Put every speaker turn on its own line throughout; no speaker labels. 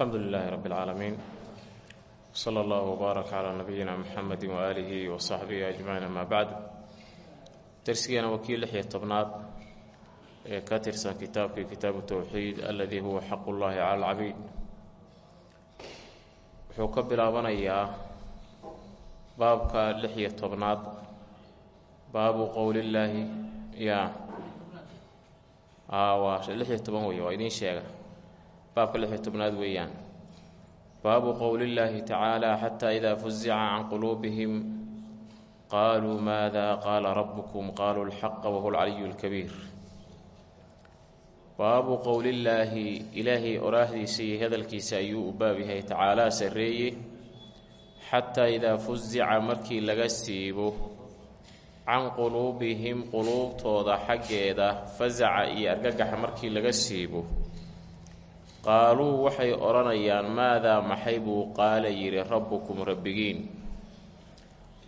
alxamdu lilaahi rabbi اlcaalamiin sala allahu wbaarak calaa nabiyina muxamedi waaalihi wa saxbihi ajmaciin amaa bacd darsigeena waa kii lix iyo tobnaad ee ka tirsan kitaabkii kitaabu towxiid aladii huwa xaqu llahi cala alcabiid. Wuxuu ka bilaabanayaa baabka lix iyo tobnaad baabu qowlillaahi. Ya lix iyo toban wey waa idiin sheega baabka lix iyo tobnaad weeyaan. Baabu qowlillaahi tacaala xataa idaa fuzica can quluubihim qaaluu maada qaala rabukum qaaluu lxaqa wahuwa alcaliyu lkabiir baabu qowlillaahi ilaahay oraahdiisa iyo hadalkiisa ayuu u baab yahay tacaalaa sarreeye xataa idaa fuzica markii laga siibo can quluubihim quluubtooda xaggeeda fasaca iyo argagaxa markii laga siibo qaaluu waxay odhanayaan maadaa maxay? buu qaala yidhi rabbukum rabbigiin.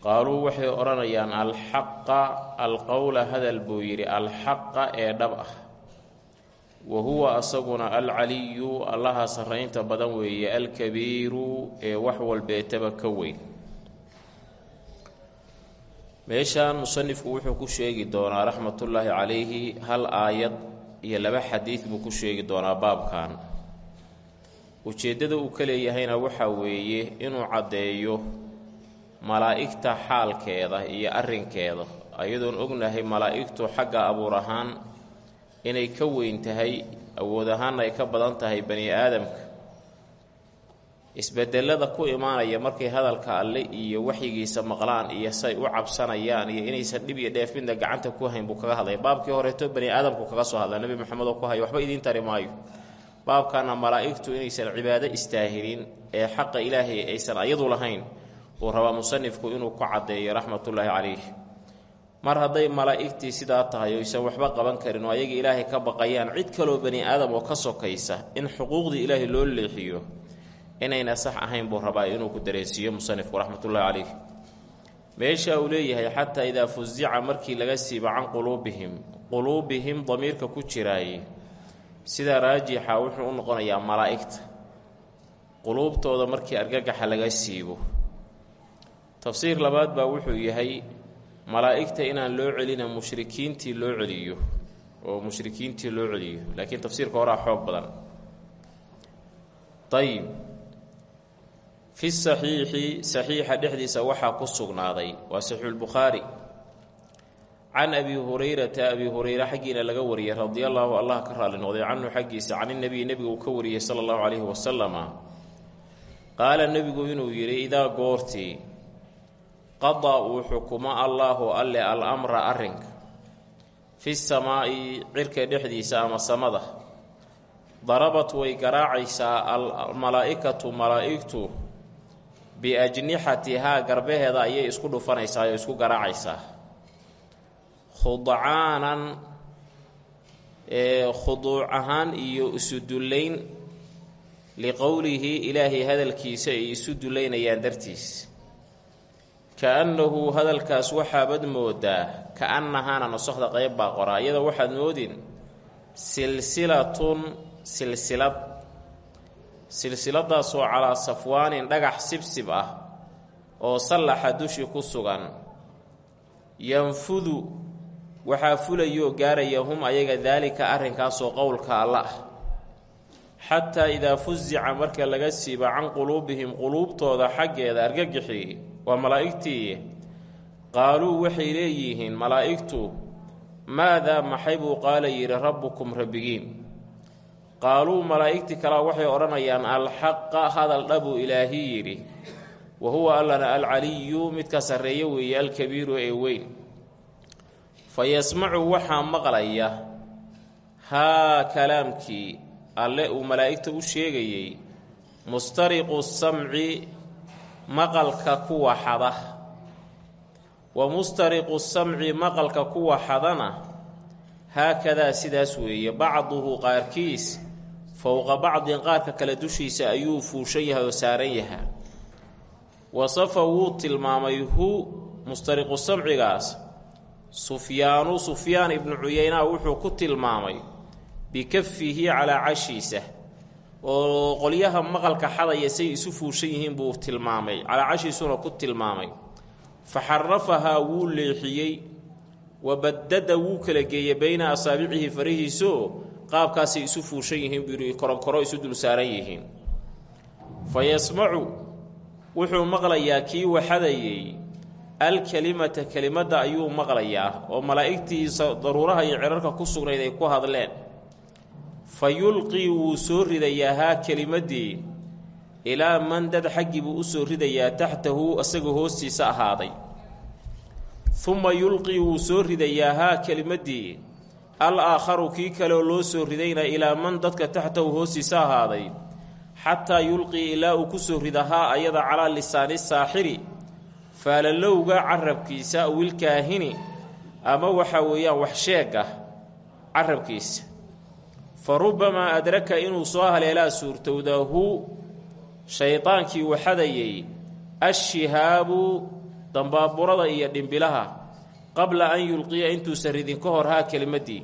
Qaaluu waxay odhanayaan alxaqa alqowla hadal buu yidhi alxaqa ee dhab ah. Wa huwa asaguna alcaliyu allaha sarraynta badan weeye alkabiiru ee wax walbeetaba ka weyn. Meeshaan musanifku wuxuu ku sheegi doonaa raxmatullaahi calayhi hal aayad iyo laba xadiid buu ku sheegi doonaa baabkan ujeeddada uu ka leeyahayna waxaa weeye inuu caddeeyo malaa'igta xaalkeeda iyo arrinkeeda ayadoon ognahay malaa'igtu xagga abuur ahaan inay ka weyn tahay awood ahaanna ay ka badan tahay bani aadamka. Isbedelada ku imaanaya markay hadalka alle iyo waxyigiisa maqlaan iyo say u cabsanayaan iyo inaysan dhib iyo dheef gacanta ku hayn buu kaga hadlaya. Baabkii horeeto bani aadamku kaga soo hadla nebi maxamed oo ku haya waxba idiin tari maayo baabkana malaa'igtu inaysan cibaado istaahilin ee xaqa ilaahay aysan ayadu lahayn uu rabaa musanifku inuu ku caddeeyo raxmatullaahi calayh. Mar hadday malaa'igtii sidaa tahay oysan waxba qaban karin oo ayaga ilaahay ka baqayaan cid kaloo bani aadam oo ka sokaysa in xuquuqdii ilaahay loo leexiyo inayna sax ahayn buu rabaa inuu ku dareensiiyo musanifku raxmatullaahi calayh. Meesha uu leeyahay xataa idaa fusica markii laga siibo can quluubihim quluubihim damiirka ku jiraaye sida raajixa wuxuu u noqonayaa malaa'igta. Quluubtooda markii argagaxa laga siibo. Tafsiir labaad baa wuxuu yahay malaa'igta inaan loo celina mushrikiintii loo celiyo oo mushrikiintii loo celiyo. Laakiin tafsiirka horaa xoog badan. Ayib fi saxiixi saxiixa dhexdiisa waxaa ku sugnaaday waa saxiixulbukhaari can abi hurayrata abi hureyre xaggiina laga wariyey radia allaahu allah ka raali noqday canhu xaggiisa can inabiyi nebiga uu ka wariyey sala allahu calayhi wasalama qaala nebigu inuu yidhi idaa goortii qadaa uu xukumo allaahu alle al-amra arrinka fi samaa'i cirka dhexdiisa ama samada darabat way garaacaysaa almalaa'ikatu malaa'igtu biajnixatihaa garbaheeda ayay isku dhufanaysaa oo isku garaacaysaa khudcaanan khuduuc ahaan iyo isu dullayn. Liqowlihi ilaahay hadalkiisa ay isu dullaynayaan dartiis. Ka-annahu hadalkaas waxaabad moodaa ka-annahaana nasokhda qayb baa qoraa iyada waxaad moodin silsilatun silsilad. Silsiladaasoo calaa safwaanin dhagax sibsib ah oo sallaxa dushi ku sugan. Yanfudu waxaa fulayoo gaaraya hum ayaga daalika arrinkaasoo qowlka alla ah xataa idaa fusica marka laga siiba can quluubihim quluubtooda xaggeeda argagixii waa malaa'igtii qaaluu waxay leeyihiin malaa'igtu maadaa maxay buu qaala yidhi rabbukum rabbigiin? Qaaluu malaa'igtii kalea waxay odhanayaan alxaqa hadal dhabuu ilaahi yidhi wa huwa allana alcaliyu midka sarreeye weeye alkabiiru ee weyn fa yasmacu waxaa maqlaya haa kalaamkii alle uu malaa'igta u sheegayey mustariqu samci maqalka kuwa xada. Wa mustariqu samci maqalka kuwa xadana haakadaa sidaas weeye bacduhu qaarkiis fowqa bacdin qaarka kale dushiisa ayuu fuushan yahay saaran yahaa wasafa wuu tilmaamay hu mustariqu samcigaas sufyaanu sufyaan ibnu cuyeyna wuxuu ku tilmaamay bikafihi calaa cashiisa oo qolyaha maqalka xadaya say isu fuushan yihiin buu tilmaamay calaacashiisuna ku tilmaamay. Fa xarafahaa wuu leexiyey wa wuu kala geeyey bayna asaabicihi farihiisoo qaabkaasay isu fuushan yihiin buu yidhi koronkoro isu dul saaran yihiin. Fa yasmacu wuxuu maqlayaa kii waxadayey alkelimata kelimadda ayuu maqlayaa oo malaa'igtiisa daruuraha iyo cirarka ku sugnayd ay ku hadleen. Fa yulqii wuu soo ridayaa haa kelimaddii ilaa man dad xaggii buu u soo ridayaa taxtahu isaga hoostiisa ahaaday. Humma yulqii wuu soo ridayaa haa kelimaddii al aakharu kii kaleoo loo soo ridayna ilaa man dadka taxtahu hoostiisa ahaaday. Xataa yulqii ilaa uu ku soo rida haa ayada calaa lisaani saaxiri faalalowga carabkiisa wilkaahini ama waxaa weeyaan wax sheega carabkiisa. Fa rubbamaa adraka inuu soo haleelaa suurtowdahu shaydaankii waxadayey ashihaabu dambaaburada iyo dhimbilaha qabla an yulqiya intuusan ridin ka hor haa kelmaddii.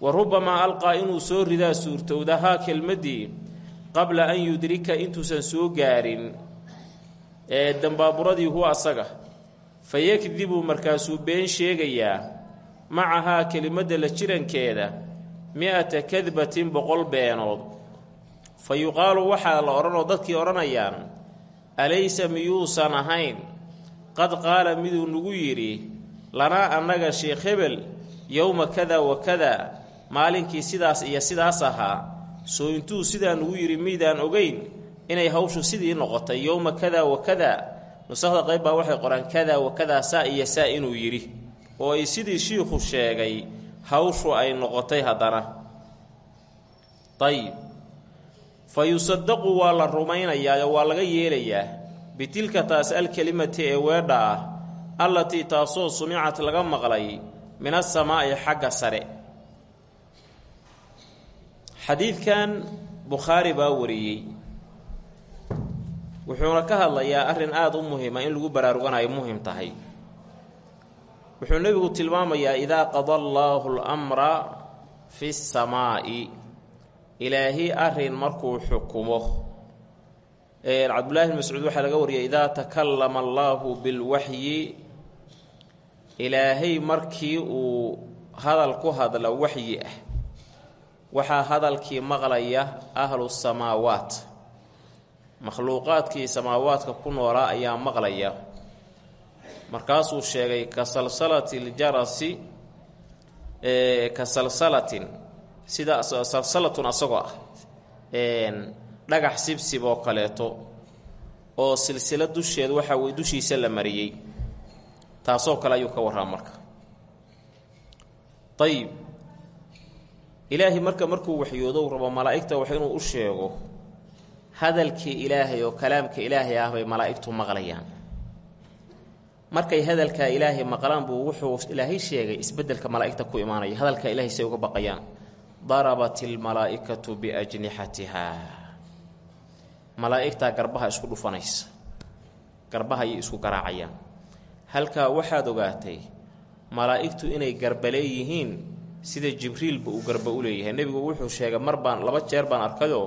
Wa rubbamaa alqaa inuu soo ridaa suurtowda haa kelmaddii qabla an yudrika intuusan soo gaarin ee dambaaburadii huwa asaga. Fa yakdibu markaasuu been sheegayaa macahaa kelimadda la jirankeeda mi-ata kadbatin boqol beenood. Fa yuqaalu waxaa la odhanoo dadkii odhanayaan alaysa miyuusan ahayn? Qad qaala miduu nagu yidhi lanaa annaga sheekh hebel yowma kada wa kada maalinkii sidaas iyo sidaas ahaa soo intuu sidaa nugu yidhi miydaan ogeyn inay hawshu sidii noqotay yowma kada wa kada. Nusakda qayb baa waxay qoraan kada wa kadaa saa iyo saa inuu yidhi. Oo ay sidii shiikhu sheegay hawshu ay noqotay haddana. Ayib fa yusadaqu waa la rumaynayaa waa laga yeelayaa bitilka taas alkelimati ee weedha ah allatii taasoo sumicat laga maqlay min asamaa'i xagga sare. Xadiidkan bukhaari baa wariyey wuxuuna ka hadlayaa arrin aada u muhima in lagu baraaruganayo muhiim tahay. Wuxuu nebigu tilmaamayaa idaa qada allaahu lmra fi samaa'i ilaahi arrin markuu xukumo. Cabdullaahi bn mascuud waxaa laga wariyay idaa takallama allaahu bilwaxyi. Ilaahay markii uu hadal ku hadla waxyi ah waxaa hadalkii maqlaya ahlu samaawaat makhluuqaadkii samaawaadka ku noolaa ayaa maqlaya. Markaasuu sheegay ka salsalati ljarasi ka salsalatin sida salsalatun asagoo ah dhagax sibsib oo kaleeto oo silsila dusheed waxaa weye dushiisa la mariyey. Taasoo kale ayuu ka warraa marka. Ayib ilaahay marka markuu waxyoodow rabo malaa'igta wax inuu u sheego hadalkii ilaahay oo kalaamka ilaahay ah bay malaa'igtu maqlayaan. Markay hadalkaa ilaahay maqlaan buu wuxuu ilaahay sheegay isbeddelka malaa'igta ku imaanaya. Hadalkaa ilaahay say uga baqayaan. Darabat ilmalaa'ikatu biajnixatihaa malaa'igtaa garbaha isku dhufanaysa. Garbaha ayay isku garaacayaan. Halkaa waxaad ogaatay malaa'igtu inay garba leeyihiin sida jibriilba uu garba u leeyahay. Nebigu wuxuu sheegay mar baan laba jeer baan arkayoo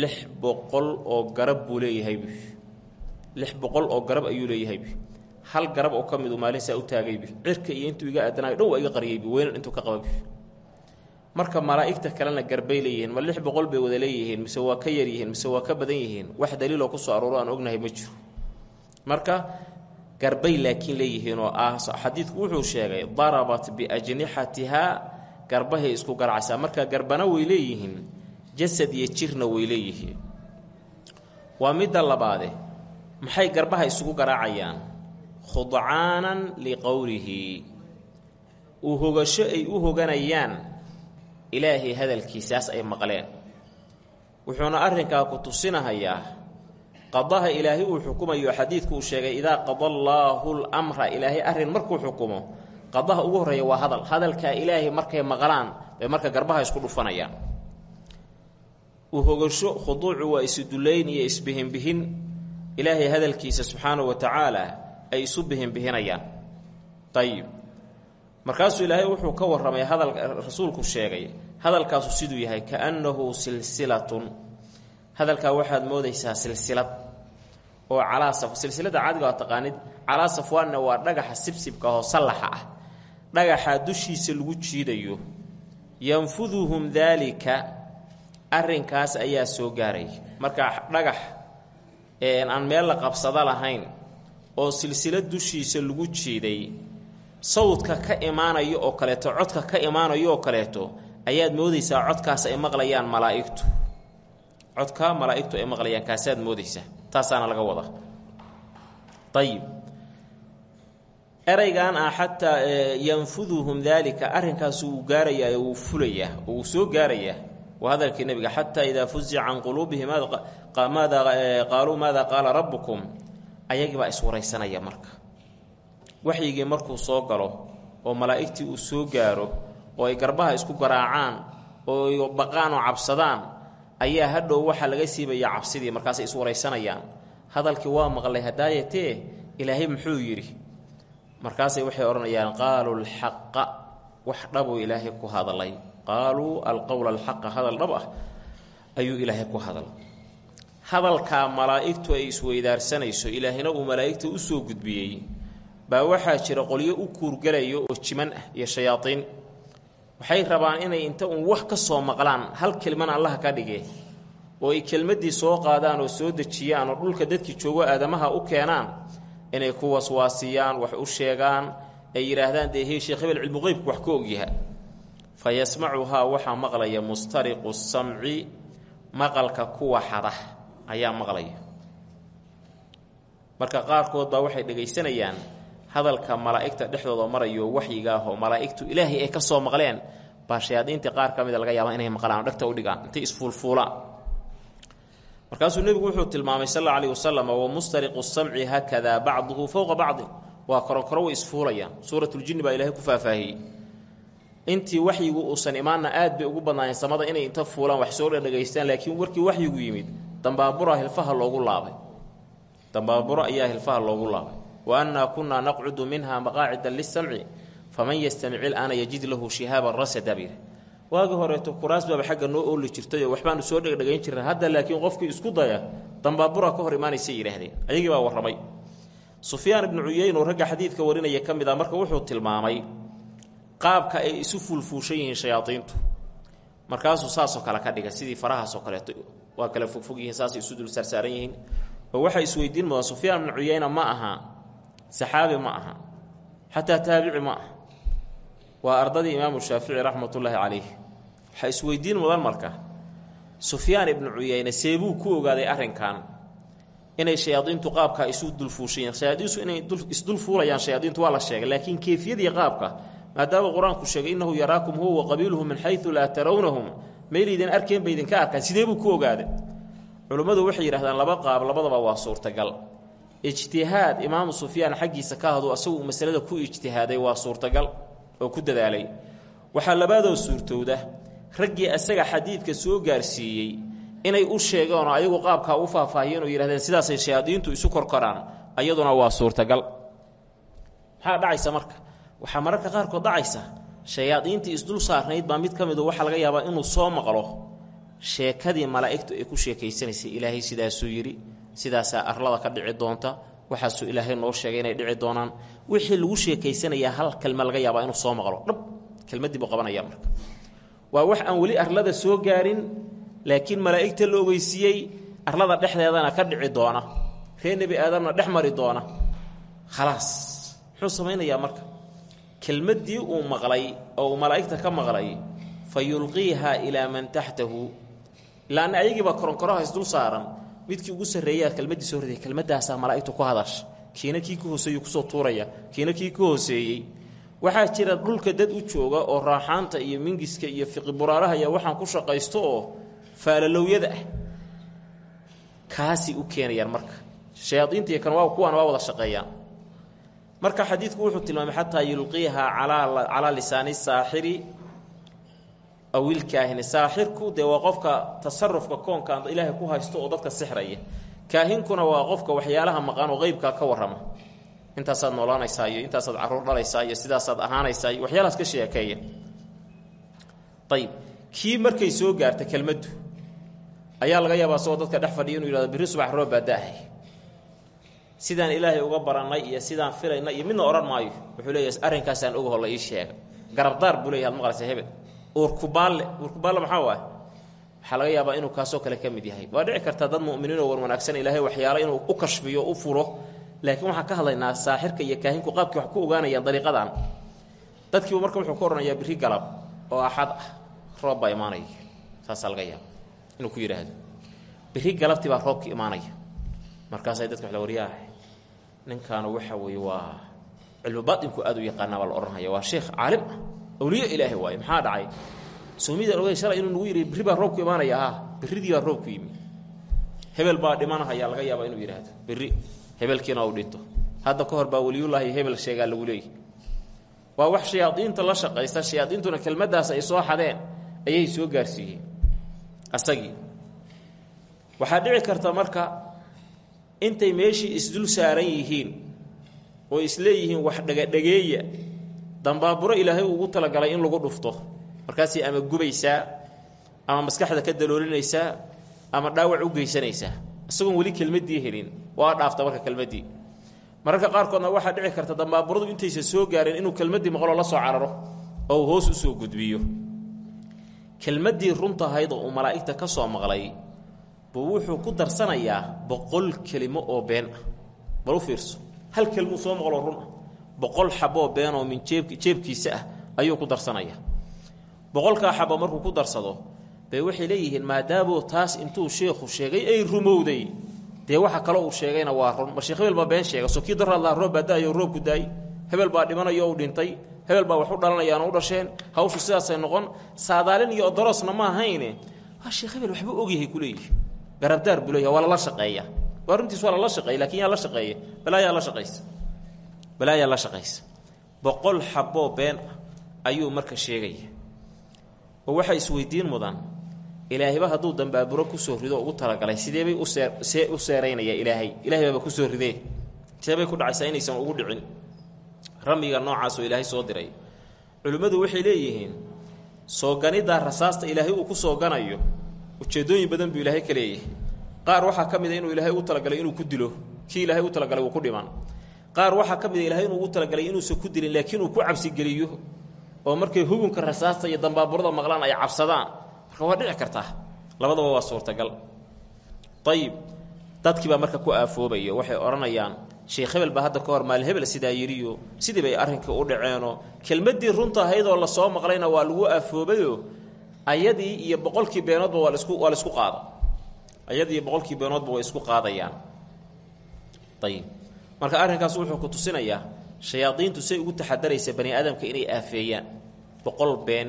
lix boqol oo garab buu leeyahaybu lix boqol oo garab ayuu leeyahaybu hal garab oo ka miduu maalin saa u taagaybu cirka iyo intuu iga aadanayo dhow iga qariyaybu weynan intuu ka qababu marka malaa'igta kalena garbay leeyihiin ma lix boqol bay wada leeyihiin mise waa ka yaryihiin mise waa ka badan yihiin wax daliiloo ku soo arooro aan ognahay ma jiro. Marka garbay laakiin leeyihiin oo ah xadiidku wuxuu sheegay darabat biajnixatihaa garbahay isku garacaysaa marka garbana way leeyihiin jasad iyo jirna way leeyihiin. Waa midda labaade maxay garbaha isugu garaacayaan? Khudcaanan liqowlihi uu hogasho ay u hoganayaan ilaahay hadalkiisaas ay maqleen. Wuxuuna arrinkaa ku tusinahayaa qadaha ilaahay uu xukumayo xadiidku uu sheegay idaa qada allaahu lmra ilaahay arrin markuu xukumo qadaha ugu horreeya waa hadal. Hadalkaa ilaahay markay maqlaan bay marka garbaha isku dhufanayaan u hogasho khuduucu waa isudullayn iyo isbihinbihin ilaahay hadalkiisa subxaanahu wa tacaala ay isu bihinbihinayaan ayib markaasuu ilaahay wuxuu ka warramay hadal rasuulku sheegay hadalkaasu siduu yahay kaannahu silsilatun. Hadalkaa waxaad moodaysaa silsilad oo calaa saf silsilada caadiga waa taqaanid calaa safwaanna waa dhagaxa sibsibka oo sallaxa ah. Dhagaxa dushiisa lagu jiidayo. Yanfuduhum daalika arrinkaas ayaa soo gaaraya marka dhagax aan meel la qabsado lahayn oo silsilad dushiisa lagu jiiday sawdka ka imaanayo oo kaleeto codka ka imaanayo oo kaleeto ayaad moodaysaa codkaas ay maqlayaan malaa'igtu. Codka malaa'igtu ay maqlayaan kaasaad moodaysaa. Taasaana laga wadaa. Ayib eraygan ah xataa yanfuduhum daalika arrinkaas wuu gaarayaa wuu fulayaa oo soo gaarayaa waa hadalkii nebiga xataa idaa fuzica can quluubihim qaaluu maada qaala rabbukum. Ayagiibaa iswaraysanaya marka. Waxyigii markuu soo galo oo malaa'igtii uu soo gaaro oo ay garbaha isku garaacaan oo baqaan oo cabsadaan ayaa hadhow waxaa laga siibaya cabsidii markaasay iswaraysanayaan hadalkii waa maqlay hadaayatee ilaahay muxuu yidhi? Markaasay waxay odhanayaan qaaluu alxaqa wax dhabuu ilaahay ku hadlay qaaluu alqowla alxaqa hadal dhab ah ayuu ilaahay ku hadlay hadalkaa malaa'igtu ay isweydaarsanayso ilaahina uu malaa'igta u soo gudbiyey baa waxaa jira qolyo u kuurgalayo oo jiman ah iyo shayaadiin. Waxay rabaan inay inta uun wax ka soo maqlaan hal kelman allaha ka dhige oo ay kelmaddii soo qaadaan oo soo dejiyaan oo dhulka dadkii joogo aadamaha u keenaan inay ku waswaasiyaan wax u sheegaan ay yidhaahdaan dee hey sheekh hebel cilmuqeybku wax ka ogyaha fa yasmacuhaa waxaa maqlaya mustariqu samci maqalka kuwa xada ayaa maqlaya. Marka qaarkood baa waxay dhegaysanayaan hadalka malaa'igta dhexdooda marayo waxyiga ah oo malaa'igtu ilaahay ay ka soo maqleen baa qaar ka mida laga yaaba inay maqlaan dhegta u dhigaan intay isfuulfuulaan markaasuu nebigu wuxuu tilmaamay sal alla alayh wasalam wa mustariqu samci haakadaa bacduhu fowqa bacdin. Waa koronkoro way isfuulayaan. Suuratuljinni baa ilahay ku faahfaahiyey intii waxyigu uusan imaanna aad bay ugu badnaayeen samada inay inta fuulaan wax soo dhadhagaystaan laakiin warkii waxyigu yimid dambaabura hilfaha loogu laabay. Dambaaburo ayaa hilfaha loogu laabay. Wa annaa kunnaa naqcudu minha maqaacida lisamci faman yastamic ilaana yajid lahu shihaaban rasada bir waagii horeeto kuraas baaba xagga noo ooli jirtayoo waxbaanu soo dhegdhegayn jirna hadda laakiin qofkii isku daya dambaabura ka hor imaanaysay yidhaahdeen. Ayagii baa warramay. Sufyaan ibnu cuyeyn oo ragga xadiidka warinaya ka marka wuxuu tilmaamay qaabka ay isu fuulfuushan yihiin shayaadiintu. Markaasuu saasoo kale ka dhiga sidii farahaasoo kaleeto waa kale fogfog yihiin saasay isu dul saarsaaran yihiin. Oo waxay isweydiin mudan sufyaan ibnu cuyeyna ma aha saxaabi ma aha xataa taabici ma aha. Waa ardadii imaamu shaafici raxmatullaahi calayh. Waxaa isweydiin mudan marka sufyaan ibnu cuyeyne seebuu ku ogaaday arrinkan inay shayaadiintu qaabkaa isu dulfuushayiin shayaadiintu inay isdulfuulayaan shayaadiintu waa la sheegay laakiin keefiyadii qaabka maadaama qur'aanku sheegay innahu yaraakum huwa wa qabiiluhu min xayu laa tarawnahum maylaydin arkeen bay idinka arkaan sidee buu ku ogaaday culummadu waxay yidhahdaan laba qaab labadaba waa suurtagal. Ijtihaad imaamu sufyaan xaggiisa ka hadu asagu masalada ku ijtihaaday waa suurtagal oo ku dadaalay. Waxaa labaadoo suurtowda raggii asaga xadiidka soo gaarsiiyey inay u sheegeen oo ayagu qaabkaa u faahfaahiyeen oo yidhahdeen sidaasay shayaadiintu isu korkoraan ayaduna waa suurtagal. Maxaa dhacaysa marka waxaa mararka qaarkood dhacaysa shayaadiintii isdul saarnayd baa mid ka midu waxaa laga yaabaa inuu soo maqlo sheekadii malaa'igtu ay ku sheekaysanaysay ilaahay sidaasuu yidhi sidaasaa arlada ka dhici doonta waxaasuu ilaahay noo sheegay inay dhici doonaan. Wixii lagu sheekaysanayaa hal kelma laga yaabaa inuu soo maqlo. Dhab kelmaddii buu qabanaya marka. Waa wax aan weli arlada soo gaarin laakiin malaa'igta la ogeysiiyey arlada dhexdeedana ka dhici doona. Ree nebi aadamna dhex mari doona. Khalaas muxuu marka kelmaddii uu maqlay oo uu malaa'igta ka maqlay fa yulqiiha ilaa man taxtahu. Ilaana ayagiiba koronkoraha isdul saaran. Midkii ugu sarreeyaa kelmaddii soo riday kelmaddaasaa malaa'igtu ku hadasha. Kiina kii ka hooseeyey ku soo tuuraya. Kiina kii ka hooseeyey waxaa jira dhulka dad u jooga oo raaxaanta iyo mingiska iyo fiqiburaaraha iyo waxaan ku shaqaysto oo faalalowyada ah. Kaasay u keenayaan marka. Shayaadiinta kan waa kuwaana waa wada shaqeeyaan marka xadiidku wuxuu tilmaamay xataa yulqiiha calaa lisaani saaxiri aw saaxirku dee waa qofka tasarufka koonka ilaahay ku haysto oo dadka sixraya. Kaahinkuna waa qofka waxyaalaha maqan oo qeybka ka warrama. Intaasaad noolaanaysaa iyo intaasaad carruur dhalaysaa iyo sidaasaad ahaanaysaa iyo waxyaalahaas ka sheekeeya. Ayib kii markay soo gaarta kelmaddu ayaa laga yaabaa asagoo dadka dhex fadhiya inuu yihahdo birri subax roob baa da-hay sidaan ilaahay uga barannay iyo sidaan filayna iyo midna odhan maayo. Wuxuu leeyahay arrinkaasaan oga holla ii sheega garabdaar buu leeyahy ad maqlaysa hebel uurkubaalle uurkubaalle maxaa waay? Waxaa laga yaabaa inuu kaasoo kale ka mid yahay. Waa dhici karta dad mu'miniinoo wan wanaagsan ilaahay waxyaalo inuu u kashfiyo u furo. Laakiin waxaan ka hadlaynaa saaxirka iyo kaahinku qaabkii wax ku ogaanayaan dariiqadan. Dadkiibu marka wuxuu ka odhanayaa birri galab oo axad ah roob baa imaanaya. Saasaa laga yaaba inuu ku yidhaahdo. Birri galabtii baa roobka imaanaya. Markaasay dadka wax la waryaah ninkaanu waxa weeye waa cilmu baatinku aad u yaqaanaa baa la odhanaya waa sheekh caalim. Ah awliye ilaahay maxaa dhacay? Soomidaan ogey shalay inuu nagu yidhi birri baa roobku imaanaya. Ah birridii baa roobku yimi. Hebel baa dhimanahayaa laga yaabaa inuu yidhaahdo birri hebelkiina uu dhinto. Hadda ka hor baa weliyullaahi hebel sheegaa lagu leeyahy waa wax shayaadiinta la shaqaysta shayaadiintuna kelmaddaas ay soo xadeen ayay soo gaarsiiyeen. Asagii waxaa dhici karta marka intay meeshii isdul saaran yihiin oo isleeyihiin wax dhegadhegeeya dambaaburo ilaahay ugu talagalay in lagu dhufto. Markaasay ama gubaysaa ama maskaxda ka daloolinaysaa ama dhaawac u geysanaysaa. Isagoon weli kelmaddii helin waa dhaafta marka kelmaddii. Mararka qaarkoodna waxaa dhici karta dambaaburadu intaysa soo gaareen inuu kelmaddii maqloo la soo cararo oo uu hoos u soo gudbiyo. Kelmaddii runtahayd oo uu ka soo maqlay buu wuxuu ku darsanayaa boqol kelimo oo been. Ah bal u fiirso hal kelmuu soo maqloo run. Ah boqol xaboo been oo min jeeb jeebkiisa ah ayuu ku darsanayaa. Boqolkaa xabo markuu ku darsado bay waxay leeyihiin maadaamuu taas intuu sheekhu sheegay ay rumowday. Dee waxa kaloo uu sheegayna waa run. Ma sheekh hebel been sheega soo kii daraadlaa roob baa da'ayo roobku daay. Hebel baa dhimanayo u dhintay. Hebel baa wax u dhalanayaana u dhasheen. Hawshu sidaasay noqon. Saadaalin iyo odoroosna ma ahayne. Waa sheekh hebel waxbuu ogyahay ku garabdaar leeyahay waa lala shaqeeya. Waa runtiis waa lala shaqeeya lakiin yaa la shaqeeya. Balaayaa la shaqaysa balaayaa la shaqaysa boqol xaboo been ah ayuu marka sheegaya oo waxaa isweydiin mudan ilaahayba hadduu dambaaburo ku soo rido ugu talagalay sideebay usee see u seeraynaya ilaahay? Ilahay baaba ku soo ridee. Sideebay ku dhacaysaa inaysan ugu dhicin. Ramiga noocaasoo ilaahay soo diray. Culimmadu waxay leeyihiin soo ganiddaa rasaasta ilaahay uu ku soo ganayo ujeeddooyin badan buu ilaahay ka leeyahay. Qaar waxaa ka mid a inuu ilaahay u talagalay inuu ku dilo kii ilaahay u talagalay uu ku dhiman. Qaar waxaa ka mid a ilahay inuu ugu talagalay inuusan ku dilin laakiin uu ku cabsigeliyo oo markay hugunka rasaasta iyo dambaaburada maqlaan ay cabsadaan marka waa dhici kartaa. Labadaba waa suurtagal. Ayib dadkii baa marka ku aafoobaya waxay odhanayaan sheekh hebel baa hadda ka hor maal hebel sidaa yidhiyo sidii bay arrinkii u dhaceenoo kelmaddii runta ahaydoo la soo maqlayna waa lagu aafoobayo ayadii iyo boqolkii beenoodba waa lasku waa la isku qaada. Ayadii iyo boqolkii beenoodba way isku qaadayaan. Ayib marka arrinkaas wuxuu ku tusinayaa shayaadiintu say ugu taxadaraysa bani aadamka inay aafeeyaan. Boqol been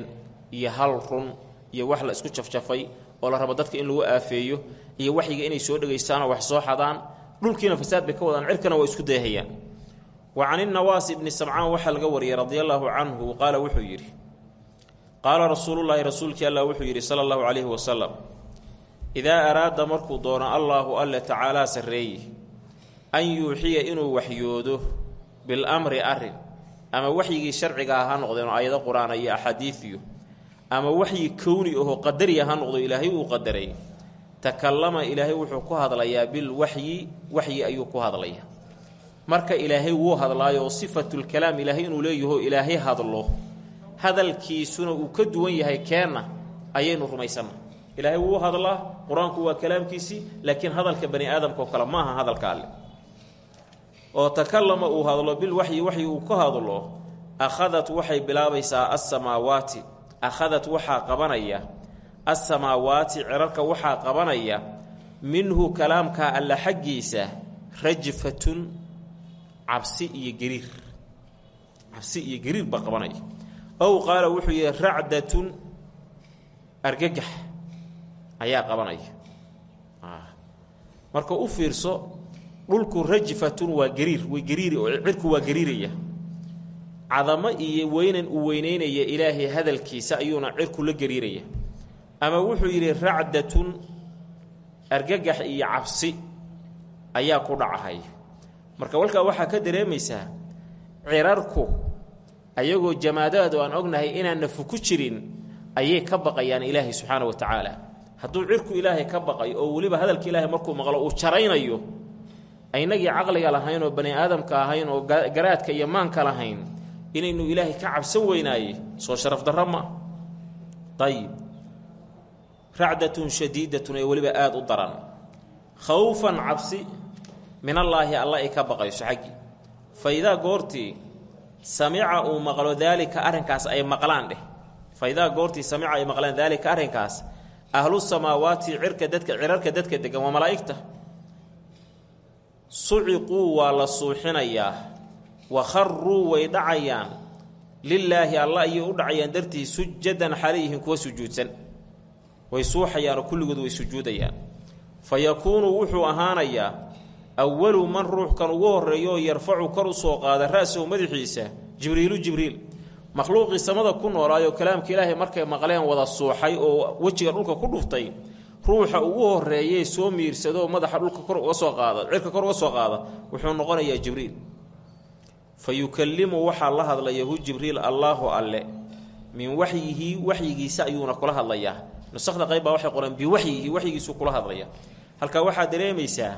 iyo hal run iyo wax la isku jafjafay oo la rabo dadka in lagu aafeeyo iyo waxyiga inay soo dhegaystaanoo wax soo xadaan dhulkiina fasaad bay ka wadaan cirkana waa isku deehayaan wa can innawaas ibni samcaan waxaa laga wariyey radia allaahu canhu qaala wuxuu yidhi qaala rasuulullaahi rasuulkii allah wuxuu yidhi sala allahu calayhi wasalam idaa araada markuu doono allaahu alle tacaalaa sarreeye an yuuxiya inuu waxyoodo bilamri arrin ama waxyigii sharcigaa ha noqdeen oo aayado qur'aana iyo axaadiidiyo ama waxyi kowni ahoo qadariya ha noqdo ilaahay uu qadaray takallama ilaahay wuxuu ku hadlayaa bilwaxyi waxyi ayuu ku hadlaya. Marka ilaahay wuu hadlaayo sifatulkalaam ilaahay inuu leeyaho ilaahay hadlo hadalkiisuna uu ka duwan yahay keenna ayaynu rumaysanna ilaahay wuu hadlaa qur'aanku waa kalaamkiisii laakiin hadalka bani aadamka oo kale maaha hadalka alle. Oo takallama uu hadlo bilwaxyi waxyi uu ka hadlo akhadat waxay bilaabaysaa assamaawaati. Akhadat waxaa qabanaya assamaawaati cirarka waxaa qabanaya minhu kalaamkaa alla xaggiisa rajfatun cabsi iyo gariir cabsi iyo gariir baa qabanaya ow qaala wuxuu yihi racdatun argagax ayaa qabanaya. Marka u fiirso dhulku rajfatun waa gariir way gariiri oo cirku waa gariiraya. Cadamo iyo weynan uu weyneynaya ilaahay hadalkiisa ayuuna cirku la gariiraya. Ama wuxuu yidhi racdatun argagax iyo cabsi ayaa ku dhacahaya marka walkaa waxaa ka dareemaysaa cirarku ayagoo jamaadaad oo aan ognahay inaan nafu ku jirin ayay ka baqayaan ilaahay subxaana wa tacaala. Hadduu cirku ilaahay ka baqayo oo weliba hadalka ilaahay markuu maqlo uu jaraynayo aynagii caqliga lahayn oo bani aadamka ahayn oo garaadka iyo maanka lahayn inaynu ilaahay ka cabsan weynaaye soo sharaf darro ma. Ayib racdatun shadiidatun ee weliba aada u daran. Khawfan cabsi min allaahi alla ay ka baqayso xaggii fa idaa goortii samica uu maqlo daalika arrinkaas ay maqlaan dheh. Fa idaa goortii samica ay maqlaan daalika arrinkaas ahlu samaawaati cirka dadka cirarka dadka degan waa malaa'igta. Suciquu waa la suuxinayaa wa kharuu way dhacayaan. Lilaahi alla ayay u dhacayaan dartii sujadan xalayhim kuwa sujuudsan. Way suuxayaanoo kulligood way sujuudayaan. Fa yakuunu wuxuu ahaanayaa awalu man ruuxkan ugu horreeyo oo yarfacu kor u soo qaada ra'sahu madaxiisa jibriilu jibriil. Makhluuqii samada ku noolaayoo kalaamka ilaahay markay maqleen wada suuxay oo wejiga dhulka ku dhuftay ruuxa ugu horreeyee soo miirsado madaxa dhulka kor uga soo qaada cirka kor uga soo qaada wuxuu noqonayaa jibriil. Fa yukallimu waxaa la hadlaya hu jibriil allaahu alle. Min waxyihi waxyigiisa ayuuna kula hadlayaa. Nusakda qayb baa waxay qoreen biwaxyihi waxyigiisuu kula hadlaya halkaa waxaad dareemaysaa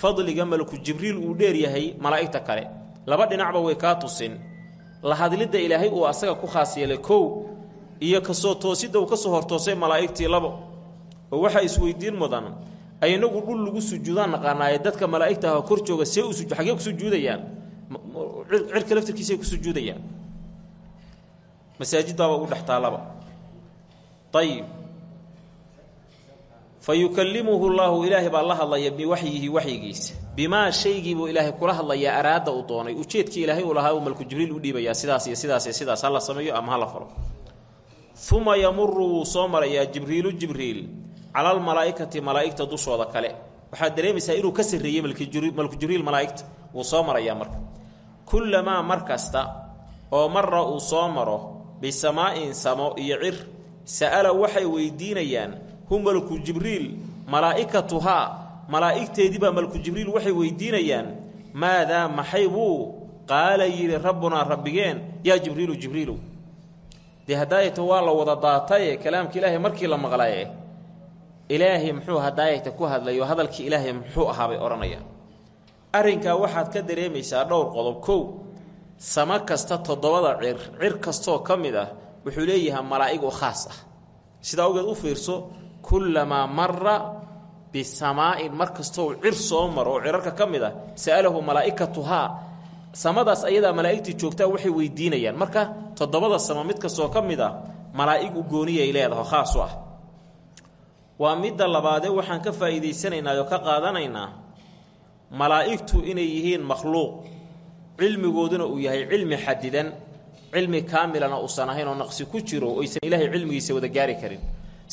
fadliga malku jibriil uu dheeryahay malaa'igta kale. Laba dhinacba way kaa tusin. La hadlidda ilaahay uu asaga ku khaas yeelay kow iyo ka soo toosidda uu ka soo hortoosay malaa'igtii labo. Oo waxaa isweydiin mudan aynagu dhul lagu sujuudaan naqaanaaye dadka malaa'igta ah kor jooga see u xagee ku sujuudayaan? Cirka laftirkiisay ku sujuudayaan? Masaajiddaaba ugu dhex taallaba ayib fa yukallimuhu llaahu ilaahay baa la hadlaya biwaxyihi waxyigiisa bimaa shaygiibuu ilaahay kula hadlayaa araada uu doonay. Ujeedkii ilaahay uu lahaa uu malku jibriil u dhiibayaa sidaas iyo sidaas iyo sidaas ha la sameeyo ama la falo. Uma yamuru wuu soo marayaa jibriilu jibriil cala almalaa'ikati malaa'igta dushooda kale. Waxaad dareemaysaa inuu ka sarreeyey malku jibriil malaa'igta wuu soo marayaa marka. Kullamaa mar kasta oo marra uu soo maro bisamaa'in samo iyo cir sa'ala waxay weydiinayaan hu malku jibriil malaa'ikatuhaa malaa'igteediibaa malku jibriil waxay weydiinayaan maadaa maxay buu? Qaala yidhi rabbunaa rabbigeen yaa jibriilu jibriilu. Dee hadaayata waa la wada daataye kalaamka ilaahay markii la maqlaye ilaahay muxuu hadaayata ku hadlayo hadalkii ilaahay muxuu ahaabay odhanayaan. Arrinkaa waxaad ka dareemaysaa dhowr qodob. Kow samo kasta toddobada cir cir kastoo ka mid ah wuxuu leeyahay malaa'ig oo khaas ah. Sidaa awgeed u fiirso kullamaa mara bisamaa'in mar kastoo cir soo maro oo cirarka ka mid ah sa'alahu malaa'ikatuhaa. Samadaas ayadaa malaa'igtii joogtaa waxay weydiinayaan. Marka toddobada samo mid kastoo ka mid ah malaa'ig u gooniyay leedaho khaas u ah. Waa midda labaadee waxaan ka faa'iidaysanaynaa ka qaadanaynaa malaa'igtu inay yihiin makhluuq. Cilmigooduna uu yahay cilmi xadidan cilmi kaamilana uusan ahayn oo naqsi ku jiro oysan ilaahay cilmigiisa wada gaari karin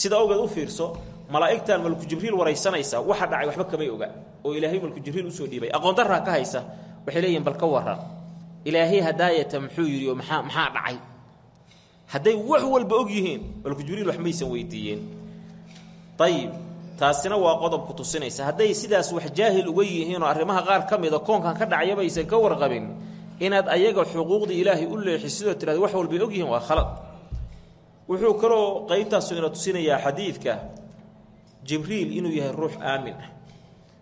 sida awgeed u fiirso malaa'igtan malku jibriil waraysanaysa waxa dhacay waxba kamay oga oo ilaahay malku jibriil u soo dhiibay. Aqoon darraa ka haysa waxay leeyihiin bal ka waran ilaahay hadaayata muxuu yidhi oo maxaa dhacay? Hadday wax walba og yihiin malku jibriil wax maysan weydiiyeen. Ayib taasina waa qodobku tusinaysa. Hadday sidaas wax jaahil uga yihiin oo arrimaha qaar ka mida koonkan ka dhacyabaysan ka warqabin. Inaad ayaga xuquuqdii ilaahay u leexisidoo tirahda wax walbay og yihiin waa khalad wuxuu kaloo qaybtaasu ina tusinayaa xadiidka jibriil inuu yahay ruux aamin. Ah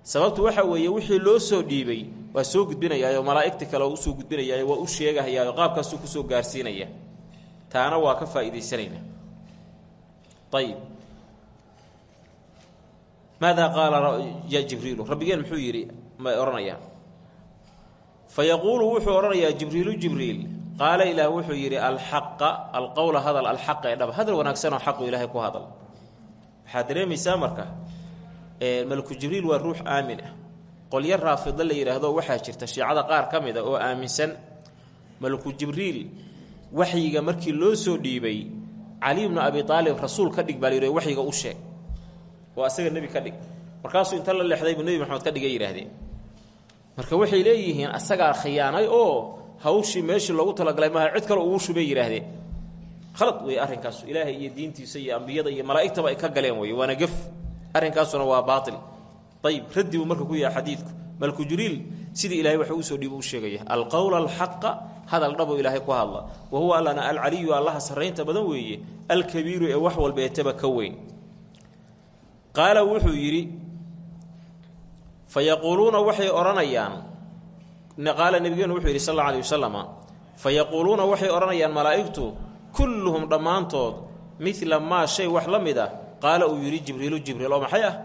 sababtu waxa weeye wixii loo soo dhiibay waa soo gudbinayaayo malaa'igta kale oo u soo gudbinayaayo waa u sheegahayaayo qaabkaasuu ku soo gaarsiinaya. Taana waa ka faa'iidaysanayna. Ayib maadaa qaala ya jibriilu rabbigeen muxuu yidhi ma odhanayaa fa yaquulu wuxuu odhanayaa jibriilu jibriil qaala ilaah wuxuu yidhi alxaqa alqowla hadal alxaqa ee dhab. Hadal wanaagsanoo xaqu ilaahay ku hadal. Waxaad dareemaysaa marka malku jibriil waa ruux aamin ah. Qolyo raafido la yidhaahdo waxaa jirta shiicada qaar ka mid a oo aaminsan. Malku jibriil waxyiga markii loo soo dhiibay cali bnu abi aalib rasuul ka dhig baa la yidhi waxyiga u sheeg. Oo asaga nebi ka dhig. Markaasuu inta la leexday buu nebi maxamed ka dhigay yidhaahdeen. Marka waxay leeyihiin asagaa khiyaanay oo hawshii meeshii loogu talagalay maaha cid kale ugu shubay yidhaahdeen khalad wey arrinkaasu ilaahay iyo diintiisa iyo ambiyada iyo malaa'igtaba ay ka galeen wey waana gef arrinkaasuna waa baatil. Ayib raddi buu marka ku yahay xadiidku. Malku juriil sidii ilahay waxa u soo dhiibu u sheegaya alqowla alxaqa hadal dhaboo ilaahay ku hadla. Wa huwa allana alcaliyu allaha sarraynta badan weeye alkabiiru ee wax walba eetaba ka weyn. Qaala wuxuu yidhi fa yaquuluuna waxay qaala nebigeenu wuxuu yidhi sal alla alay wasalama fa yaquuluuna waxay odhanayaan malaa'igtu kulluhum dhammaantood midla maa shay wax la mid ah. Qaala uu yidhi jibriilu jibriil oo maxay ah?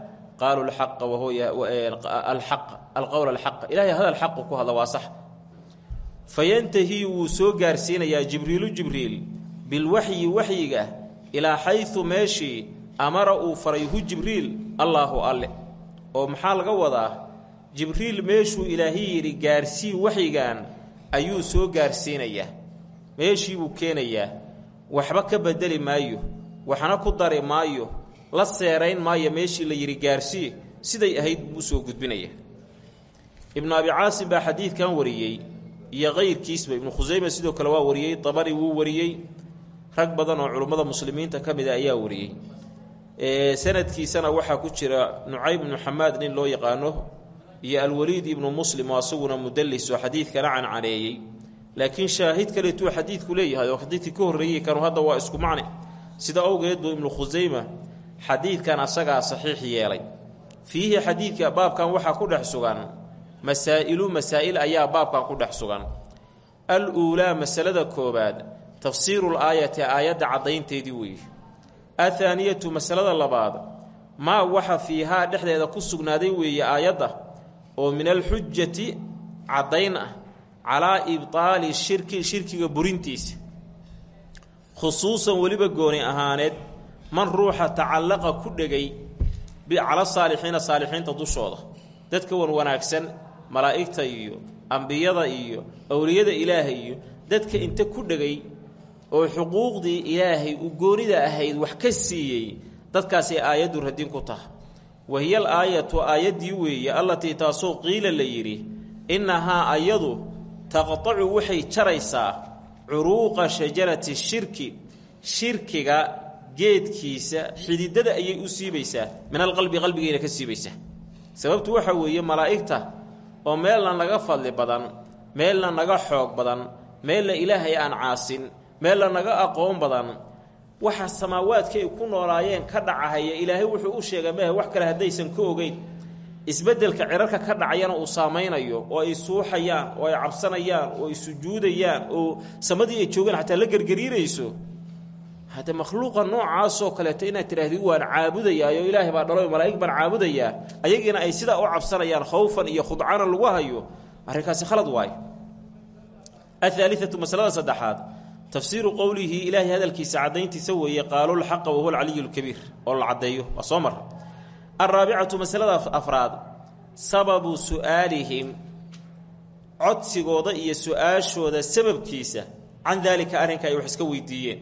Qaaluu alxaqa wahuwa alxaq alqowl alxaq ilahay hadal xaqu ku hadla waa sax. Fayantahii wuu soo gaarsiinayaa jibriilu jibriil bilwaxyi waxyiga ilaa xaysu meeshii amara uu faray hu jibriil allaahu alle oo maxaa laga wadaa jibriil meeshuu ilaahi yidhi gaarsii waxyigan ayuu soo gaarsiinayaa meeshii buu keenayaa waxba ka bedeli maayo. Waxna ku dari maayo. La seerayn maayo meeshii la yidhi gaarsii siday ahayd buu u soo gudbinaya. Ibnu abi caasim baa xadiidkan wariyey iyo kayrkiisba ibnu khusayma sidoo kale waa wariyey dabari wuu wariyey. Rag badan oo culummada muslimiinta ka mid a ayaa wariyey. Sanadkiisana waxaa ku jira nucayb ibnu xamaad nin loo yaqaano iyo alwaliid ibnu muslim oo asaguna mudalis oo xadiidkana cancaneeyey. Laakiin shaahid kaleetuu xadiidku leeyahay oo xadiidkii ka horreeyey kanu hadda waa isku macne. Sida awgeed buu ibnu khusayma xadiidkan asagaa saxiix yeelay. Fiihi xadiidka baabkan waxaa ku dhex sugan masaa'ilu masaa'il ayaa baabkan ku dhex sugan. Al uulaa masalada koowaad tafsiirul aayati aayadda caddaynteedii weeye athaaniyatu masalada labaad maa waxa fiihaa dhexdeeda ku sugnaaday weeye aayadda oo min alxujati caddayn ah calaa ibtaali shirki shirkiga burintiisa. Khusuusan weliba gooni ahaaneed man ruuxa tacallaqa ku dhegay cala saalixiina saalixiinta dushooda. Dadka wan wanaagsan malaa'igta iyo ambiyada iyo awliyada ilaahay iyo dadka inta ku dhegay oo xuquuqdii ilaahay u goonida ahayd wax ka siiyey dadkaasay aayaddu radin ku taha wahiyal aayatu aayaddii weeye allatii taasoo qiila la yidhi innahaa ayadu taqtacu waxay jaraysaa curuuqa shajarati shirki shirkiga geedkiisa xididada ayay u siibaysaa min alqalbi qalbigayna ka siibaysaa sababtu waxa weeye malaa'igta oo meelna naga fadli badan meelna naga xoog badan meelna ilaahay aan caasin meelna naga aqoon badan waxa samaawaadka ay ku noolaayeen ka dhacahaya ilaahay wuxuu u sheegay mehe wax kale haddaysan ka ogeyn. Isbeddelka cirarka ka dhacayana uu saamaynayo oo ay suuxayaan oo ay cabsanayaan oo ay sujuudayaan oo samadii ay joogaan xataa la gergariirayso hadde makhluuqa noocaasoo kaleeto inaad tidhaahdi waan caabudayaayo ilaahay baa dhalo malaa'ig baan caabudayaa ayagiina ay sidaa u cabsanayaan khowfan iyo khudcanan lagu hayo arrinkaasi khalad waayo ahaaliatu masalada saddexaad tafsiiru qowlihi ilaahay hadalkiisa caddayntiisa weeye qaalulxaqa wahuwa alcaliyu lkabiir oo la caddeeyo waa soo mar alraabicatu masalada afraad sababu su'aalihim codsigooda iyo su'aashooda sababkiisa can daalika arrinka ay wax iska weydiiyeen.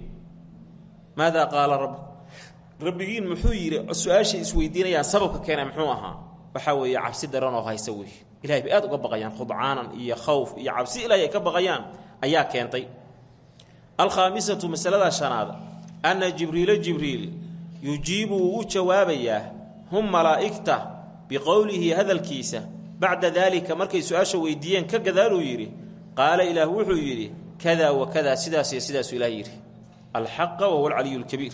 Maadaa qaala rabb rabbigiin muxuu yidhi su'aashay isweydiinayaan sababka keena muxuu ahaa? Waxaa weeye cabsi daran oo haysa wey ilahay bay aad uga baqayaan khudcaanan iyo khawf iyo cabsi ilaahay ay ka baqayaan ayaa keentay alkhaamisatu masalada shanaad anna jibriila jibriil yujiibu wuu u jawaabayaa hum malaa'igta biqowlihi hadalkiisa bacda daalika markay su'aasha weydiiyeen ka gadaaluu yidhi qaala ilaah wuxuu yidhi kadaa wa kadaa sidaas iyo sidaasuu ilaah yidhi. Alxaqa wahuwa alcaliyu lkabiir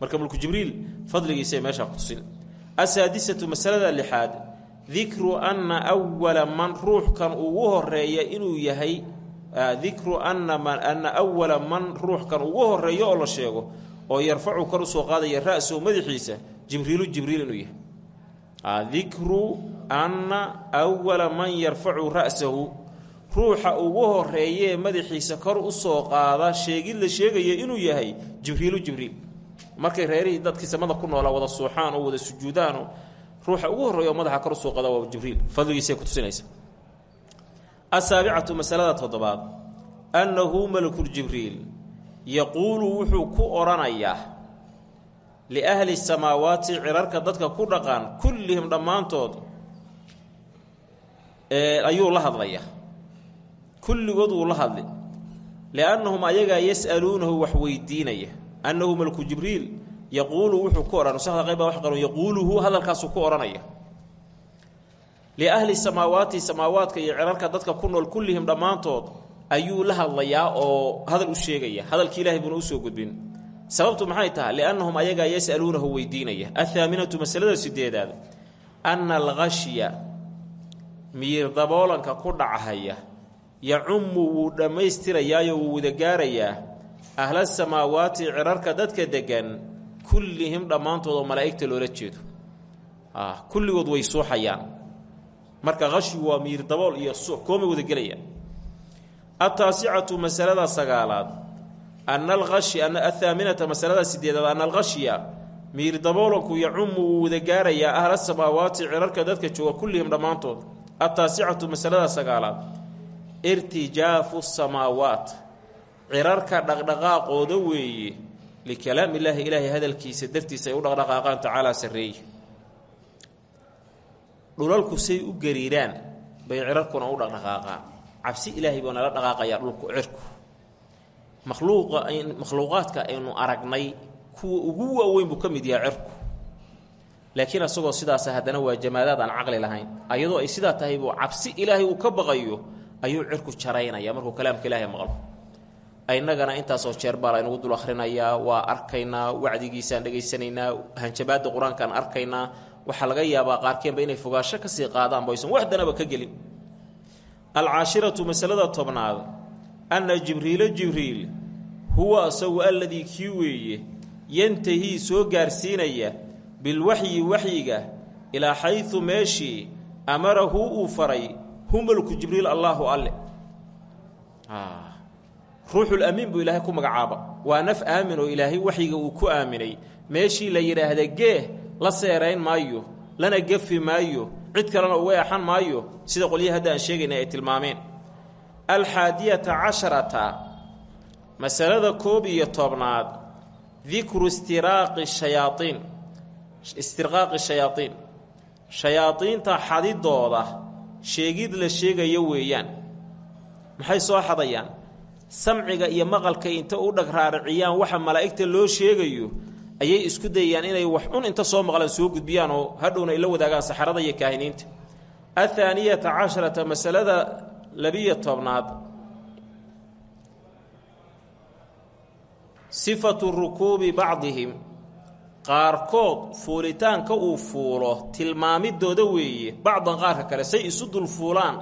marka mulku jibriil fadligiisay meeshaa ku tusin. Masalada lixaad dikru anna awala man ruuxkan ugu horreeya inuu yahay dikru anna man anna awala man ruuxkan ugu horeeyo oo la sheego oo yarfacu kor u soo qaadaya ra-sahu madaxiisa jibriilu jibriil inuu yahay dikru anna awala man yarfacu ra'sahu ruuxa ugu horeeyee madaxiisa kor u soo qaada sheegid la sheegaya inuu yahay jibriilu jibriil markay reerihii dadkii samada ku noolaa wada suuxaan oo wada sujuudaan ruuxa ugu horreeya oo madaxa kor u soo qaada waa jibriil fadligiisay ku tusinaysa asaabicatu masalada toddobaad annahu malakuljibriil yaquulu wuxuu ku odhanayaa liahli samaawaati cirarka dadka ku dhaqan kullihim dhammaantood ayuu la hadlayaa kulligood wuu la hadli. Liannahum ayagaa yas'aluunahu wax weydiinaya. Annahu malku jibriil yaquulu wuxuu ku odhan nusakda qayb wax qaron yaquuluhu hadalkaasuu ku odhanaya liahli samaawaati samaawaadka iyo cirarka dadka ku nool kullihim dhammaantood ayuu la hadlayaa oo hadal u sheegaya hadalkii ilaahay buuna u soo gudbin sababtu maxay tahay liannahum ayagaa yas'aluunahu weydiinaya athaaminatu masalada sideedaad anna alkhashya miyir daboolanka ku dhachaya yacumu wuu dhammaystirayaayo wuu wada gaarayaa ahla samaawaati cirarka dadka degan kullihim dhammaantood oo malaa'igta loola jeedo kulligood way suuxayaan marka khashyigu waa miyir dabool iyo suux koomay wada gelayaan. Ataasicatu masalada sagaalaad ana alhashi athaaminata masalada sideedaad ana alkhashya miyir daboolanku yacumu wuu wada gaarayaa ahla samaawaati cirarka dadka jooga kullihim dhammaantood. Ataasicatu masalada sagaalaad irtijaafu samaawaat cirarka dhaqdhaqaaqooda weeye likalaami illaahi ilaahay hadalkiisa dartiisa ay u dhaqdhaqaaqaan tacaalaa sarreeye dhulalku say u gariiraan bay cirarkuna u dhaqdhaqaaqaan. Cabsi ilaahay buu nala dhaqaaqayaa dhulku cirku. Makhluuqa makhluuqaadka aynu aragnay kuwa ugu waaweyn buu ka mid yahay cirku. Laakiin asagoo sidaasa haddana waa jamaadaad aan caqli lahayn. Ayadoo ay sidaa tahay buu cabsi ilaahay uu ka baqayo ayuu cirku jaraynaya markuu kalaamka ilaahay maqlo. Innagana intaasoo jeer baa laynagu dul akhrinayaa waa arkaynaa wacdigiisaan dhegaysanaynaa hanjabaadda qur'aankaan arkaynaa waxaa laga yaabaa qaarkeenba inay fogaasho ka sii qaadaanba aysan waxdanaba ka gelin. Alcaashiratu masalada tobnaad. Anna jibriila jibriil huwa asagu alladii kii weeye yantahii soo gaarsiinaya bilwaxyi waxyiga ilaa xaydu meeshii amarahu uu faray humalku jibriil allaahu alle. Ruuxulamiin buu ilaahay ku magacaaba. Waa naf aamin oo ilaahay waxyiga uu ku aaminay. Meeshii la yidhaahda geeh la seerayn maayo lana gefi maayo cid kalena uga exan maayo sida qolyahi hadda aan sheegayna ay tilmaameen. Alxaadiyata casharata masalada koob iyo tobnaad dikru istiraaqi shayaaiin istirqaaqi shayaaiin shayaadiinta xadidooda sheegid la sheegayo weeyaan. Maxay soo xadayaan? Samciga iyo maqalka inta u dhag raariciyaan waxa malaa'igta loo sheegayo ayay isku dayayaan inay wax un inta soo maqlaan soo gudbiyaan oo hadhowna ay la wadaagaan saxarada iyo kaahiniinta. Athaaniyata casharata masalada labiyo tobnaad. Sifatu rukuubi bacdihim. Qaarkood fuulitaanka uu fuulo tilmaamidooda weeye bacdan qaarka kale say isu dul fuulaan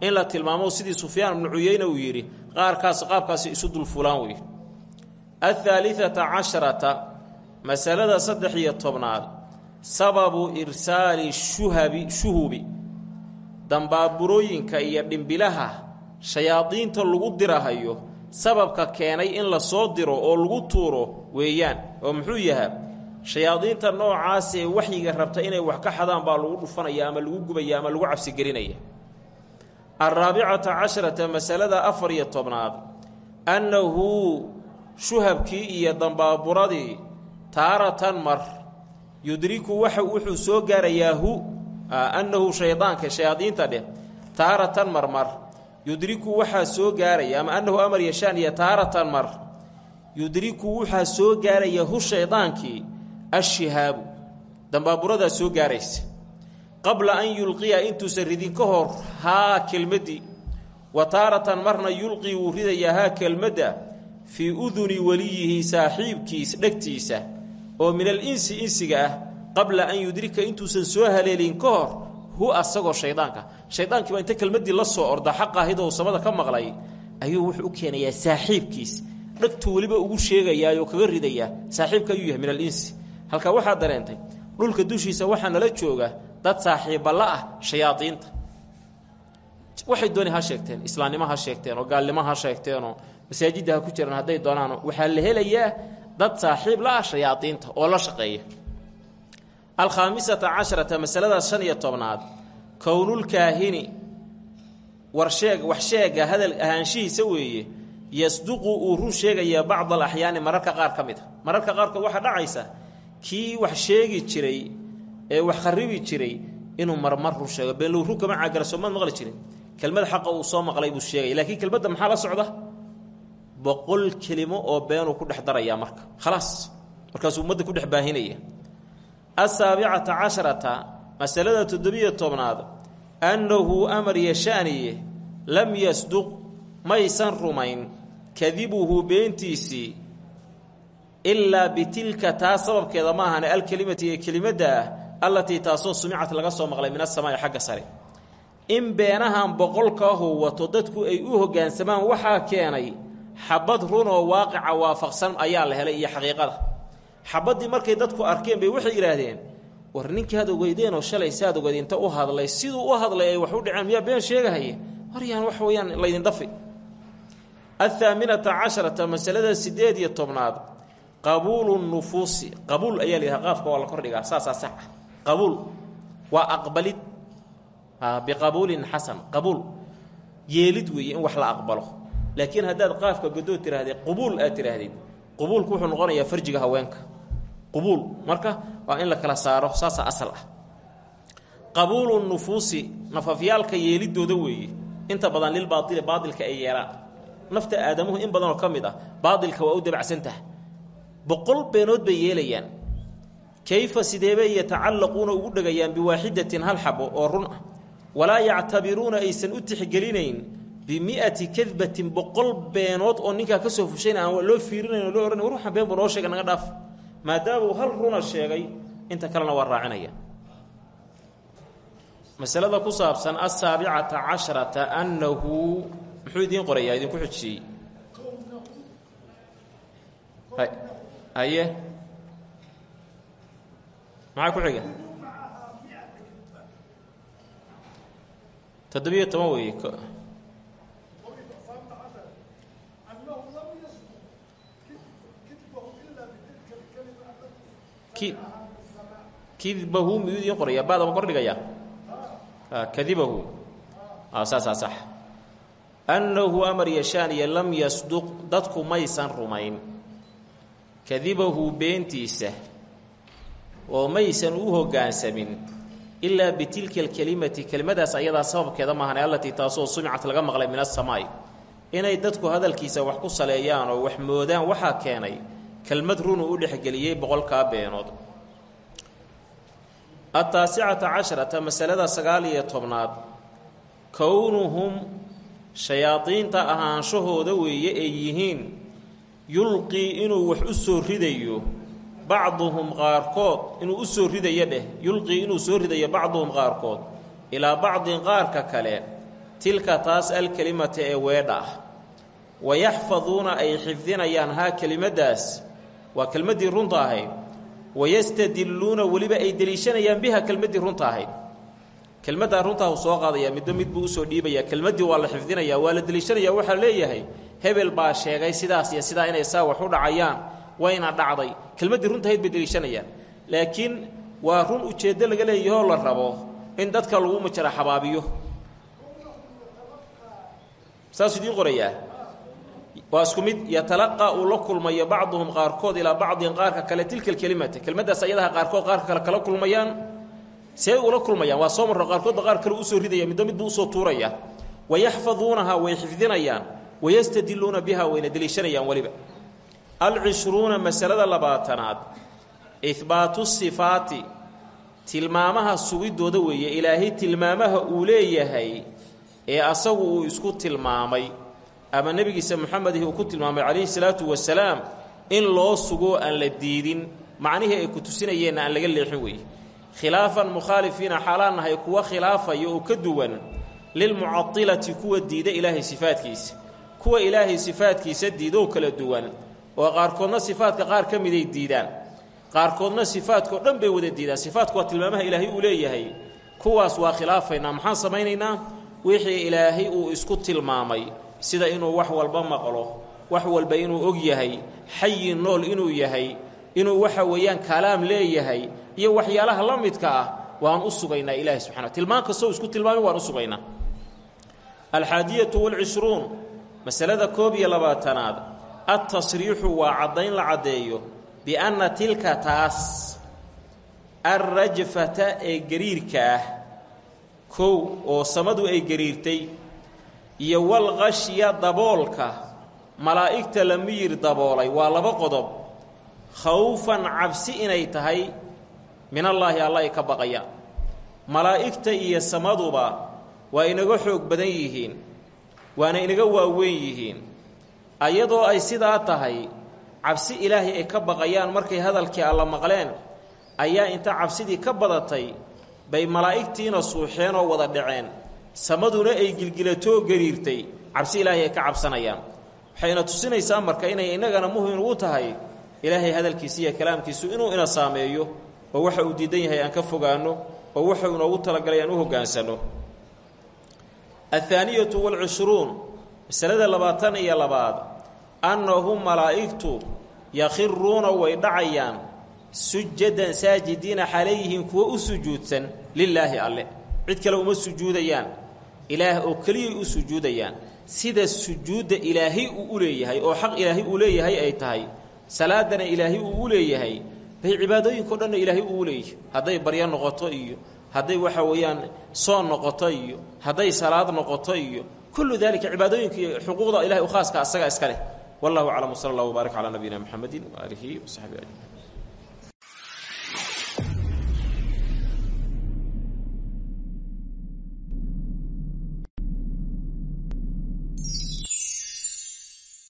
in la tilmaamo sidii sufyaan ibnu cuyeyne uu yidhi qaarkaas qaabkaasi isu dul fuulaan weeye. Athaalithata casharata masalada saddex iyo tobnaad sababu irsaali shuhabi shuhubi dambaaburooyinka iyo dhimbilaha shayaadiinta lagu dirahayo sababka keenay in la soo diro oo lagu tuuro weeyaan oo muxuu yahaa shayaadiinta noocaas ee waxyiga rabta inay wax ka xadaan baa lagu dhufanaya ama lagu gubaya ama lagu cabsigelinaya alraabicata casharata masalada afar iyo tobnaad annahu shuhabkii iyo dambaaburadii taaratan mar. Yudriku waxa wuxuu soo gaarayaa hu annahu shaydaanka shayaadiinta dheh taaratan marmar yudriku waxaa soo gaaraya ama annahu amar yashaan iyo taaratan mar. Yudriku waxaa soo gaaraya hu shaydaankii ashihaabu dambaaburadaa soo gaaraysa. Qabla an yulqiya intuusan ridin ka hor haa kelmaddii wa taaratan marna yulqii wuu ridayaa haa kelmadda fii uduni weliyihi saaxiibkiis dhegtiisa oo min al insi insiga ah qabla an yudrika intuusan soo haleelin ka hor hu asagoo shaydaanka. Shaydaankiibaa inta kelmaddii la soo orda xaq ahidoo samada ka maqlay ayuu wuxuu u keenayaa saaxiibkiis. Dhegtuu weliba ugu sheegayaayoo kaga ridayaa saaxiibka ayuu yahay min al insi. Halkaa waxaa dareentay dhulka dushiisa waxaa nala jooga dad saaxiibballa ah shayaadiinta. Waxay dooni ha sheegteen islaamnimo ha sheegteen oo gaalnimo ha sheegteenoo masaajidda ha ku jiraan hadday doonaan waxaa la helayaa dad saaxiib la ah shayaadiinta oo la shaqeeya. Alkhaamisata casharata masaladaas shan iyo tobnaad kownulkaahini warsheeg wax sheega hadal ahaanshihiisa weeye yasduqu uu run sheegayaa bacda alaxyaani mararka qaar ka mid a mararka qaarkood waxaa dhacaysa kii wax sheegi jiray ee wax kharibi jiray inuu marmar run sheego. Beenlow run kama caagala soomaad maqli jirin. Kelmad xaqa uu soo maqlay buu sheegaya laakiin kelmadda maxaa la socda boqol kelimo oo beenuu ku dhex darayaa marka. Khalaas. Markaasuu ummadda ku dhex baahinaya. Asaabicata casharata masalada toddobiyo tobnaad annahu amar yashaaniye lam yasduq maysan rumayn kadibuhu beentiisii ilaa bitilka taa sababkeeda ma ahane alkelimati ee kelimadda ah allatii taasoo sumicat laga soo maqlay min asamaa'i xagga sare. In beenahan boqolkaahu wato dadku ay u hoggaansamaan waxaa keenay xabad runoo waaqica waafaqsan ayaa la helay iyo xaqiiqada. Xabaddii markay dadku arkeen bay waxay yidhaahdeen war ninkii had ogeydeenoo shalay saad ogeyd inta u hadlay siduu u hadlay ay wax u dhaceen miyaa been sheegahaye horyaan wax weeyaan laydin dafi. Athaaminata casharata masalada siddeed iyo tobnaad qabuulu nufuusi. Qabuul ayaa la yidhaha qaafka waa la kordhigaa saasaa sax. Ah qabuul waa aqbalid. Biqabuulin xasan qabuul. Yeelid weeye in wax la aqbalo laakiin haddaad qaafka godood tihaahdee qubuul aad tidhaahdid qubuulku wuxuu noqonayaa farjiga haweenka. Qubuul marka? Waa in la kala saaro saasaa asal ah. Qabuulu nufuusi nafafyaalka yeelidooda weeye. Inta badan lilbaaili baailka ay yeelaan. Nafta aadamuhu in badanoo ka mid ah baailka waa u dabacsantaha boqol beenood bay yeelayaan. Kayfa sideebay yatacallaquuna ugu dhegayaan biwaaxidatin hal xabo oo run ah? Walaa yactabiruuna aysan u tixgelinayn bimi'ati kadbatin boqol beenood oo ninkaa ka soo fushayna aan loo fiirinayn oo loo ohanay war waxaan been buu noo sheega naga dhaaf maadaama uu hal runa sheegay inta kalena waa raacinaya masalada ku saabsan asaabicata casharata annahu muxuu idiin qorayaa idinku xujiyey haye maxaa ku xiga toddobiyo toban weeye ki kidbahu miyuu idiin qorayaa baadaba kordhigayaa kadibahu. Saasaa sax. Annahu amar yashaaniya lam yasduq dadku maysan rumayn. Kadibahu beentiisa oo maysan u hoggaansamin ilaa bitilka alkelimati kelimadaas ayadaa sababkeeda maahane allatii taasoo sumicad laga maqlay min asamaa'i inay dadku hadalkiisa wax ku saleeyaan oo wax moodaan waxaa keenay kelmad runuu u dhexgeliyey boqolkaa beenood ataasicata casharata masalada sagaal iyo tobnaad kownuhum shayaadiinta ahaanshahooda weeye ay yihiin yulqii inuu wax u soo ridayo bacduhum qaarkood inuu u soo ridayo dheh yulqii inuu soo ridayo bacduhum qaarkood ilaa bacdin qaarka kale tilka taas alkelimata ee weedha ah wayaxfaduuna ay xifdinayaan haa kelimaddaas waa kelmaddii runta ahayd wayastadilluuna weliba ay deliishanayaan biha kelmaddii runta ahayd kelmaddaa runtaa uu soo qaadayaa midba mid buu u soo dhiibayaa kelmaddii waa la xifdinayaa waa la deliishanaya waxaa leeyahay hebel baa sheegay sidaas iyo sidaa inay saa wax u dhacayaan wayna dhacday. Kelmaddii runtahayd bay deliishanayaan. Laakiin waa run ujeeddo laga leeyahoo la rabo in dadka lagu majara xabaabiyo saasuu idiin qorayaa waa isku mid yatalaqaa uu la kulmayo bacduhum qaarkood ilaa bacdin qaarka kale tilka alkelimata kelmaddaas ayadaha qaarkood qaarka kale kala kulmayaan see ula kulmayaan. Waa soo marro qaarkoodba qaar kale u soo ridaya midba midbuu u soo tuuraya. Wayaxfaduunaha way xifdinayaan. Wayastadiluuna biha wayna deliishanayaan weliba. Alcishruuna masalada labaatanaad. Ihbaatu sifaati. Tilmaamaha sugidooda weeye. Ilaahay tilmaamaha uu leeyahay ee asagu uu isku tilmaamay ama nebigiisa moxamedihi uu ku tilmaamay calayhi salaatu wasalaam in loo sugo aan la diidin macnihii ay ku tusinayeenna aan laga leexin weeye. Khilaafan mukhaalifiina xaalaan nahay kuwa khilaafaya oo ka duwan lilmucadilati kuwa diida ilaahay sifaadkiisa kuwa ilaahay sifaadkiisa diidoo kala duwan oo qaarkoodna sifaadka qaar ka miday diidaan. Qaarkoodna sifaadkao dhan bay wada diidaan. Sifaadku waa tilmaamaha ilaahay uu leeyahay. Kuwaas waa khilaafaynaa. Maxaan samaynaynaa? Wixii ilaahay uu isku tilmaamay sida inuu wax walba maqlo wax walba inuu og yahay xayi nool inuu yahay inuu waxa weeyaan kalaam leeyahay iyo waxyaalaha la midka ah waan u sugaynaa ilaahay subxana tilmaan kastoo isku tilmaamay waan u sugaynaa. Alxaadiyatu walcishruun masalada koob iyo labaatanaad. Adtasriixu waa caddayn la caddeeyo bianna tilka taas alrajfata ee gariirka ah kow oo samadu ay gariirtay iyo walqashya daboolka malaa'igta la miyir daboolay waa laba qodob. Khawfan cabsi inay tahay minallaahi alla ay ka baqayaan malaa'igta iyo samaduba waa inaga xoog badan yihiin waana inaga waaweyn yihiin. Ayadoo ay sidaa tahay cabsi ilaahay ay ka baqayaan markay hadalkii alla maqleen ayaa inta cabsidii ka badatay bay malaa'igtiina suuxeen oo wada dhaceen samaduna ay gilgilatoo gariirtay cabsi ilaahay ay ka cabsanayaan. Waxayna tusinaysaa marka inay innagana muhiim ugu tahay ilaahay hadalkiisa iyo kalaamkiisu inuu ina saameeyo oo waxa uu diidan yahay aan ka fogaanno oo waxa uu inoogu talagalay aan u hoggaansanno athaaniyatu waalcushruun masalada labaatan iyo labaad annahum malaa'igtu yakhiruuna way dhacayaan sujadan saajidiina xalayyihiin kuwo u sujuudsan lilaahi alle. Cid kale uma sujuudayaan ilaah oo keliyay u sujuudayaan. Sida sujuudda ilaahay uu u leeyahay oo xaq ilaahay uu leeyahay ay tahay salaadana ilaahay uu u leeyahay bay cibaadooyinkao dhanna ilaahay uu u leeyahay. Hadday baryo noqoto iyo hadday waxa weeyaan soon noqoto iyo hadday salaad noqoto iyo kullu daalika cibaadooyinka xuquuqda ilahay u khaaska asaga iska leh. Wallahu aclam wsala allah wbaarak calaa nabiyina muxamedin waaalihi wasaxbihi ajmaciin